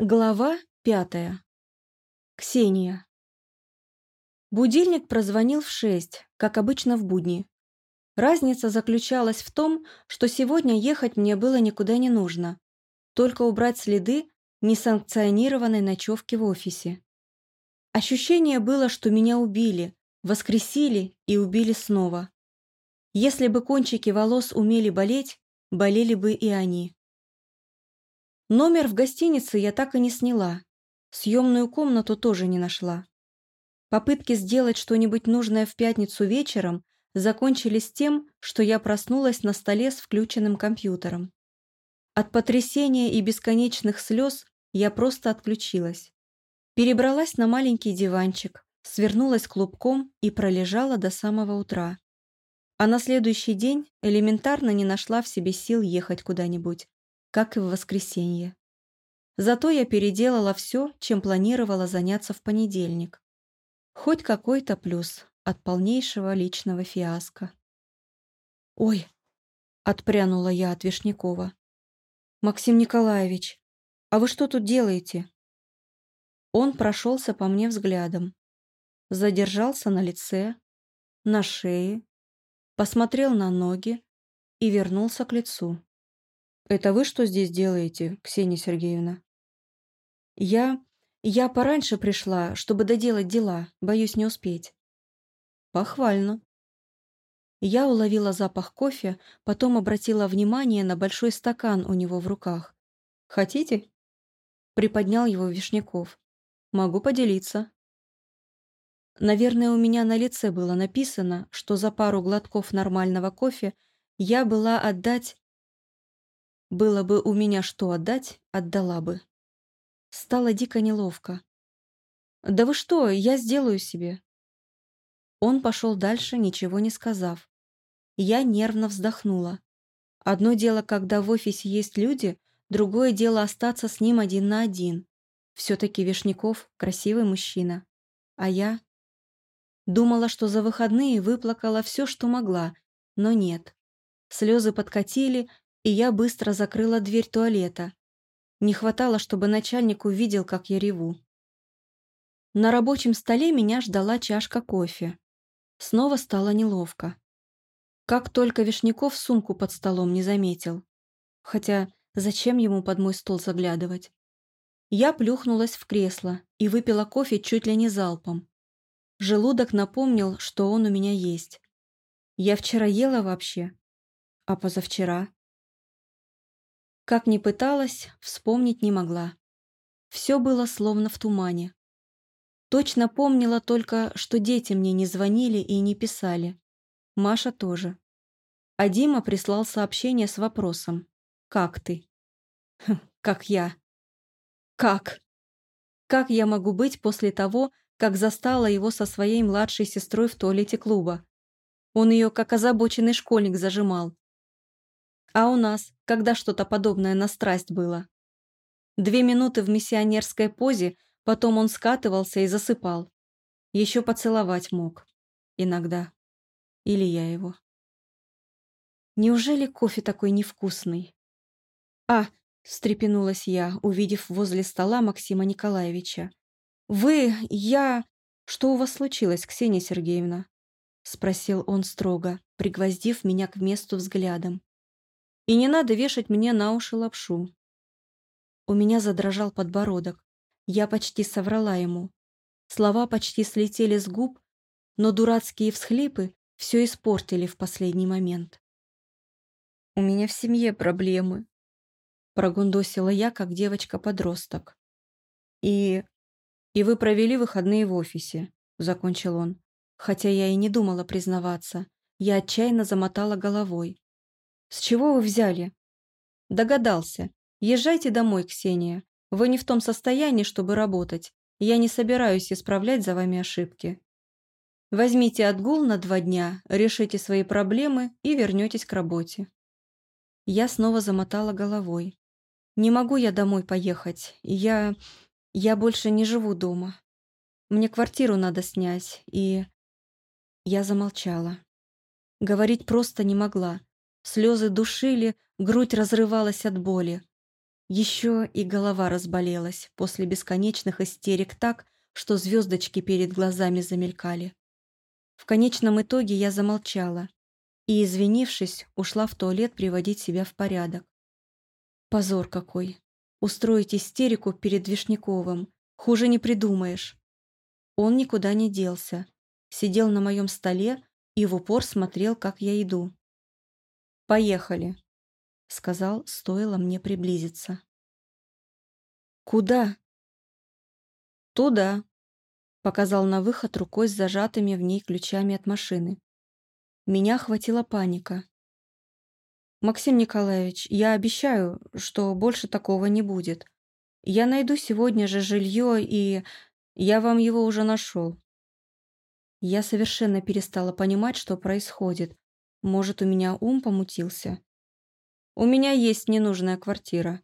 Глава пятая. Ксения. Будильник прозвонил в шесть, как обычно в будни. Разница заключалась в том, что сегодня ехать мне было никуда не нужно, только убрать следы несанкционированной ночевки в офисе. Ощущение было, что меня убили, воскресили и убили снова. Если бы кончики волос умели болеть, болели бы и они. Номер в гостинице я так и не сняла. Съемную комнату тоже не нашла. Попытки сделать что-нибудь нужное в пятницу вечером закончились тем, что я проснулась на столе с включенным компьютером. От потрясения и бесконечных слез я просто отключилась. Перебралась на маленький диванчик, свернулась клубком и пролежала до самого утра. А на следующий день элементарно не нашла в себе сил ехать куда-нибудь как и в воскресенье. Зато я переделала все, чем планировала заняться в понедельник. Хоть какой-то плюс от полнейшего личного фиаско. «Ой!» — отпрянула я от Вишнякова. «Максим Николаевич, а вы что тут делаете?» Он прошелся по мне взглядом, задержался на лице, на шее, посмотрел на ноги и вернулся к лицу. «Это вы что здесь делаете, Ксения Сергеевна?» «Я... я пораньше пришла, чтобы доделать дела, боюсь не успеть». «Похвально». Я уловила запах кофе, потом обратила внимание на большой стакан у него в руках. «Хотите?» Приподнял его Вишняков. «Могу поделиться». Наверное, у меня на лице было написано, что за пару глотков нормального кофе я была отдать было бы у меня что отдать, отдала бы. Стало дико неловко. «Да вы что, я сделаю себе». Он пошел дальше, ничего не сказав. Я нервно вздохнула. Одно дело, когда в офисе есть люди, другое дело остаться с ним один на один. Все-таки Вишняков – красивый мужчина. А я? Думала, что за выходные выплакала все, что могла, но нет. Слезы подкатили, и я быстро закрыла дверь туалета. Не хватало, чтобы начальник увидел, как я реву. На рабочем столе меня ждала чашка кофе. Снова стало неловко. Как только Вишняков сумку под столом не заметил. Хотя зачем ему под мой стол заглядывать? Я плюхнулась в кресло и выпила кофе чуть ли не залпом. Желудок напомнил, что он у меня есть. Я вчера ела вообще? А позавчера? Как ни пыталась, вспомнить не могла. Все было словно в тумане. Точно помнила только, что дети мне не звонили и не писали. Маша тоже. А Дима прислал сообщение с вопросом «Как ты?» хм, «Как я?» «Как?» «Как я могу быть после того, как застала его со своей младшей сестрой в туалете клуба?» Он ее как озабоченный школьник зажимал. А у нас, когда что-то подобное на страсть было? Две минуты в миссионерской позе, потом он скатывался и засыпал. Еще поцеловать мог. Иногда. Или я его. Неужели кофе такой невкусный? А, встрепенулась я, увидев возле стола Максима Николаевича. «Вы, я... Что у вас случилось, Ксения Сергеевна?» Спросил он строго, пригвоздив меня к месту взглядом. И не надо вешать мне на уши лапшу. У меня задрожал подбородок. Я почти соврала ему. Слова почти слетели с губ, но дурацкие всхлипы все испортили в последний момент. «У меня в семье проблемы», — прогундосила я, как девочка-подросток. «И... и вы провели выходные в офисе», — закончил он. Хотя я и не думала признаваться. Я отчаянно замотала головой. «С чего вы взяли?» «Догадался. Езжайте домой, Ксения. Вы не в том состоянии, чтобы работать. Я не собираюсь исправлять за вами ошибки. Возьмите отгул на два дня, решите свои проблемы и вернетесь к работе». Я снова замотала головой. «Не могу я домой поехать. Я... я больше не живу дома. Мне квартиру надо снять, и...» Я замолчала. Говорить просто не могла. Слезы душили, грудь разрывалась от боли. Еще и голова разболелась после бесконечных истерик так, что звездочки перед глазами замелькали. В конечном итоге я замолчала и, извинившись, ушла в туалет приводить себя в порядок. Позор какой! Устроить истерику перед Вишняковым. Хуже не придумаешь. Он никуда не делся. Сидел на моем столе и в упор смотрел, как я иду. «Поехали», — сказал, стоило мне приблизиться. «Куда?» «Туда», — показал на выход рукой с зажатыми в ней ключами от машины. Меня охватила паника. «Максим Николаевич, я обещаю, что больше такого не будет. Я найду сегодня же жилье, и я вам его уже нашел». Я совершенно перестала понимать, что происходит. Может, у меня ум помутился? «У меня есть ненужная квартира».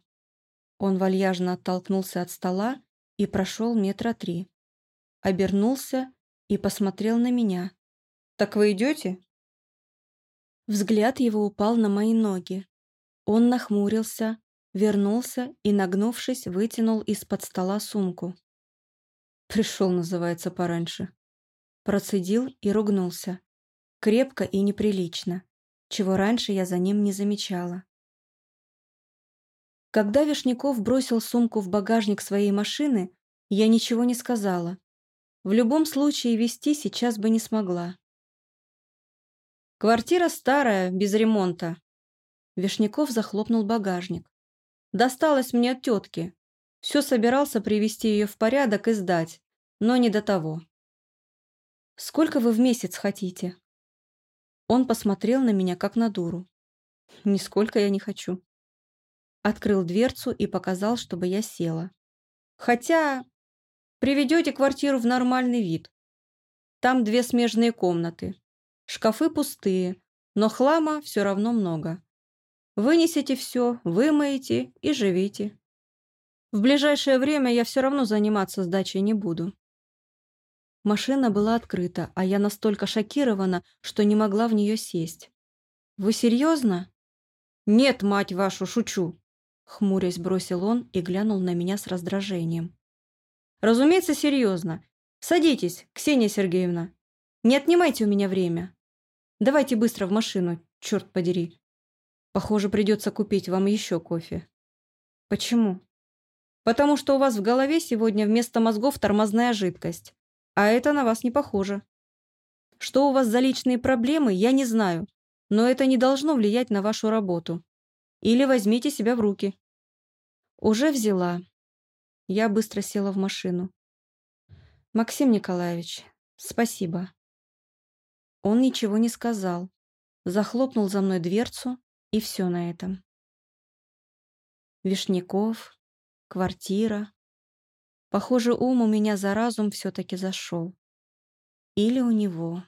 Он вальяжно оттолкнулся от стола и прошел метра три. Обернулся и посмотрел на меня. «Так вы идете?» Взгляд его упал на мои ноги. Он нахмурился, вернулся и, нагнувшись, вытянул из-под стола сумку. Пришел, называется, пораньше. Процедил и ругнулся. Крепко и неприлично, чего раньше я за ним не замечала. Когда Вишняков бросил сумку в багажник своей машины, я ничего не сказала. В любом случае вести сейчас бы не смогла. Квартира старая, без ремонта. Вишняков захлопнул багажник. Досталось мне от тетки. Все собирался привести ее в порядок и сдать, но не до того. «Сколько вы в месяц хотите?» Он посмотрел на меня, как на дуру. «Нисколько я не хочу». Открыл дверцу и показал, чтобы я села. «Хотя приведете квартиру в нормальный вид. Там две смежные комнаты. Шкафы пустые, но хлама все равно много. Вынесите все, вымоете и живите. В ближайшее время я все равно заниматься сдачей не буду. Машина была открыта, а я настолько шокирована, что не могла в нее сесть. «Вы серьезно?» «Нет, мать вашу, шучу!» Хмурясь бросил он и глянул на меня с раздражением. «Разумеется, серьезно. Садитесь, Ксения Сергеевна. Не отнимайте у меня время. Давайте быстро в машину, черт подери. Похоже, придется купить вам еще кофе. Почему? Потому что у вас в голове сегодня вместо мозгов тормозная жидкость. А это на вас не похоже. Что у вас за личные проблемы, я не знаю. Но это не должно влиять на вашу работу. Или возьмите себя в руки. Уже взяла. Я быстро села в машину. Максим Николаевич, спасибо. Он ничего не сказал, захлопнул за мной дверцу, и все на этом. Вишняков, квартира. Похоже, ум у меня за разум все-таки зашел. Или у него.